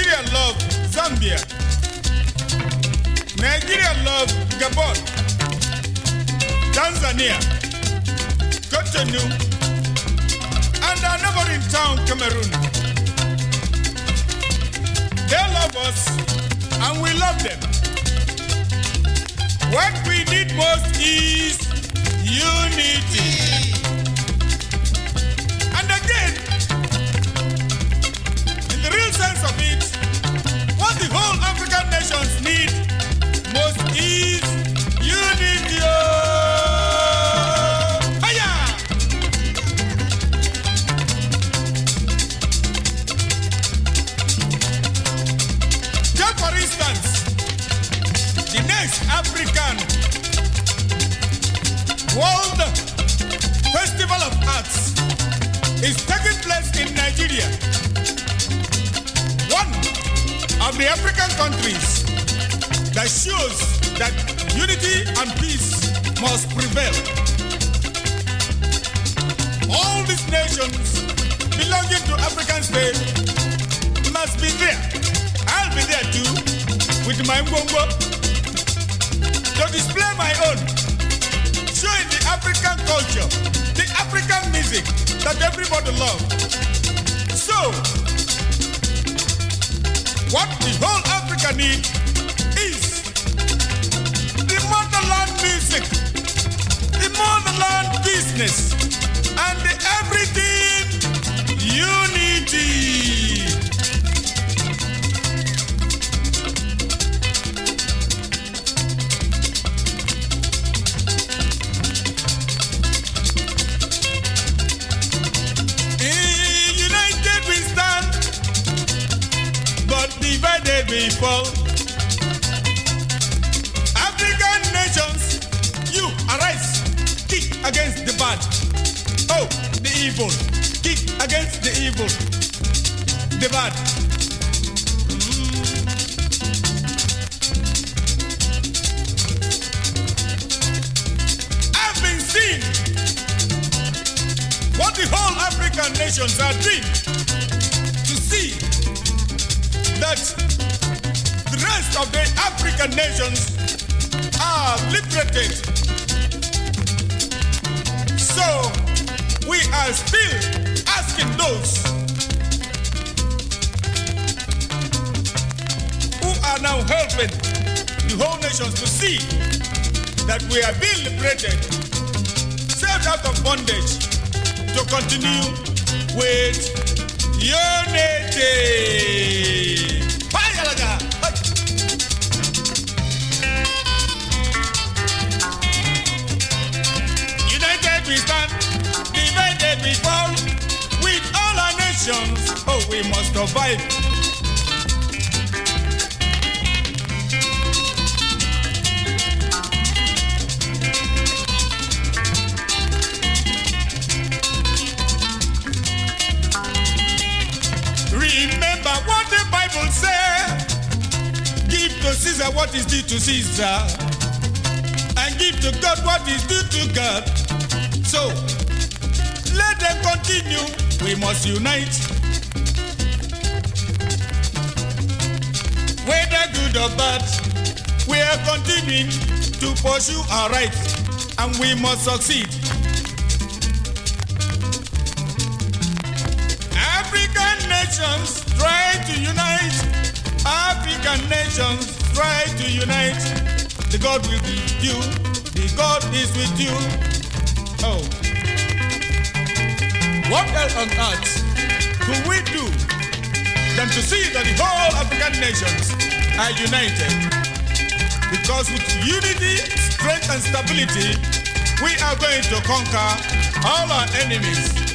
Nigeria love Zambia. Nigeria love Gabon. Tanzania. Cotonou. And our neighboring town, Cameroon. They love us and we love them. What we need most is unity. Nations need most is unity. Hiya! Take for instance, the next African World Festival of Arts is taking place in Nigeria. One of the African countries that shows that unity and peace must prevail. All these nations belonging to African states must be there. I'll be there too with my bongo to display my own, showing the African culture, the African music that everybody loves. So, what the whole Africa needs music, the motherland business, evil, kick against the evil, the bad. I've been seeing what the whole African nations are doing to see that the rest of the African nations are liberated. So we are still asking those who are now helping the whole nations to see that we are being liberated, saved out of bondage, to continue with unity. We must survive. Remember what the Bible says. Give to Caesar what is due to Caesar, and give to God what is due to God. So let them continue. We must unite. Whether good or bad, we are continuing to pursue our rights, and we must succeed. African nations try to unite. African nations try to unite. The God will be with you. The God is with you. Oh. What else on earth could we do than to see that the whole African nations are united? Because with unity, strength, and stability, we are going to conquer all our enemies.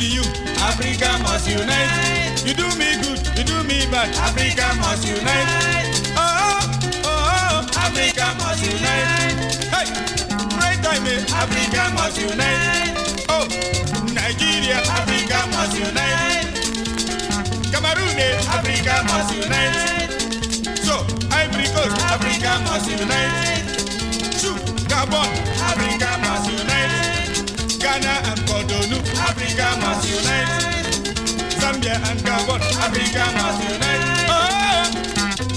Kill you. Africa must unite. You do me good, you do me bad. Africa must unite. Oh, oh, oh, Africa must unite. Hey, right time, eh? Africa must unite. Oh, Nigeria, Africa must unite. Cameroon, eh? Africa must unite. So, Ivory Coast, Africa must unite. Must unite. Zambia and Gabon, Africa must unite. Oh,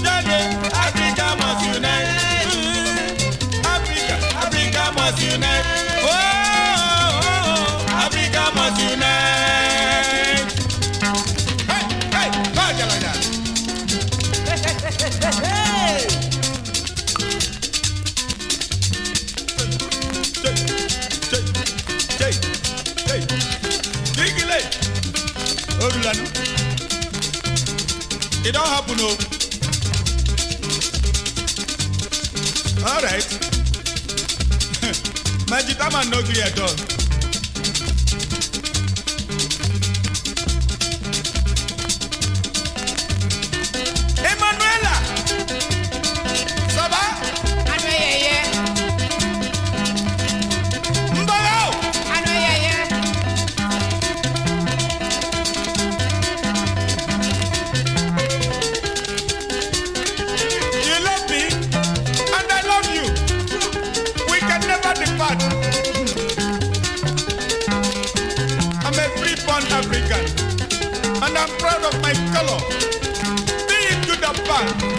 Chad, Africa must unite. Mm, Africa, Africa must unite. Oh, Africa must unite. Hey, hey, go, olùlànà it don't happen no. o alright magic man no gree at all. It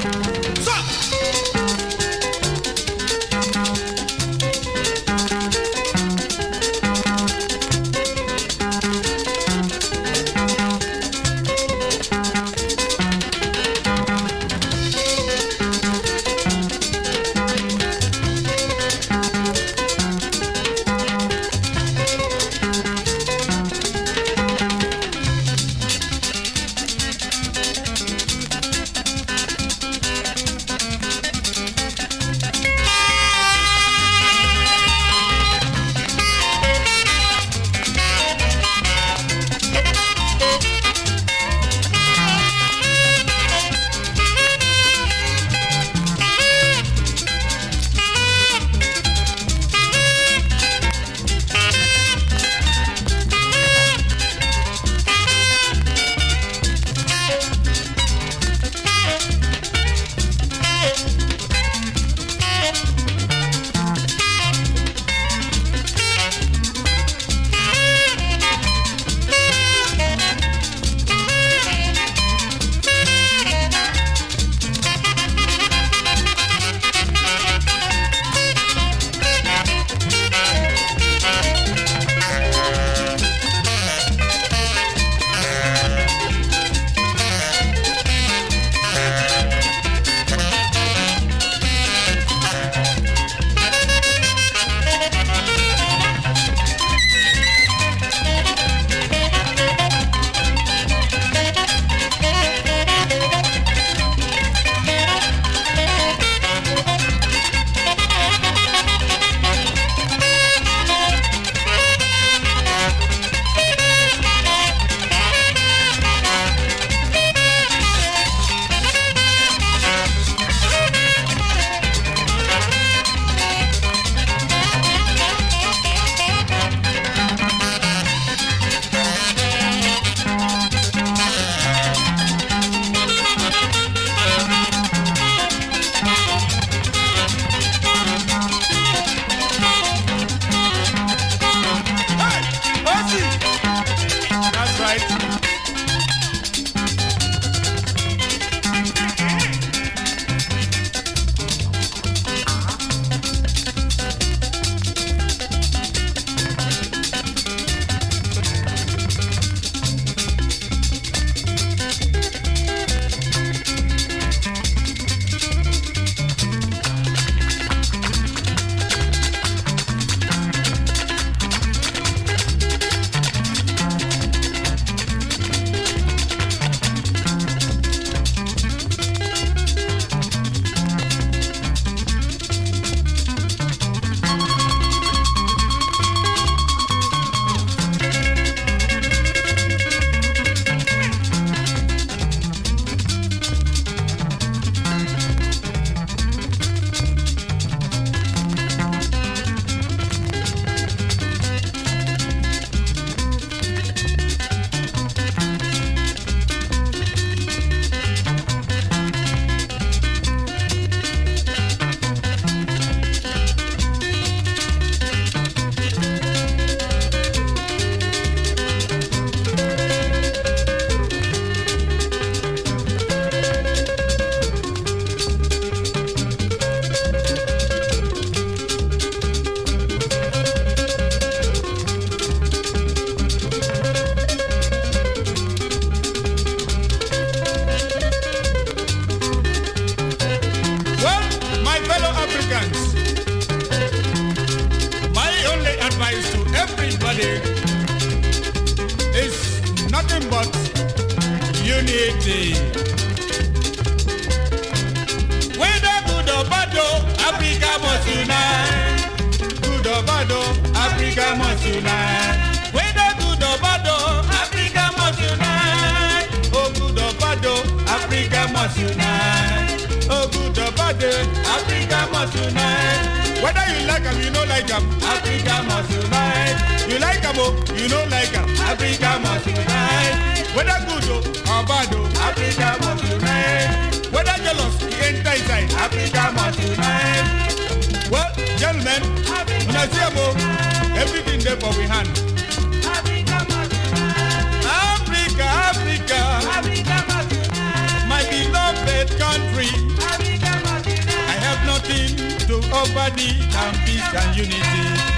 Africa must unite. Whether good or bad, oh, Africa must unite. Oh, good or bad, oh, Africa must unite. Oh, good or bad, oh, Africa must unite. Whether you like them, you know like them, Africa must unite. You like them, oh, you know like them, Africa must unite. Whether good oh, or bad, oh, Africa must unite. Whether jealous, you enter inside, Africa must unite. Well, gentlemen, when I see them, oh, everything there for we hand. Africa, Africa, my beloved country. I have nothing to offer thee than peace and unity.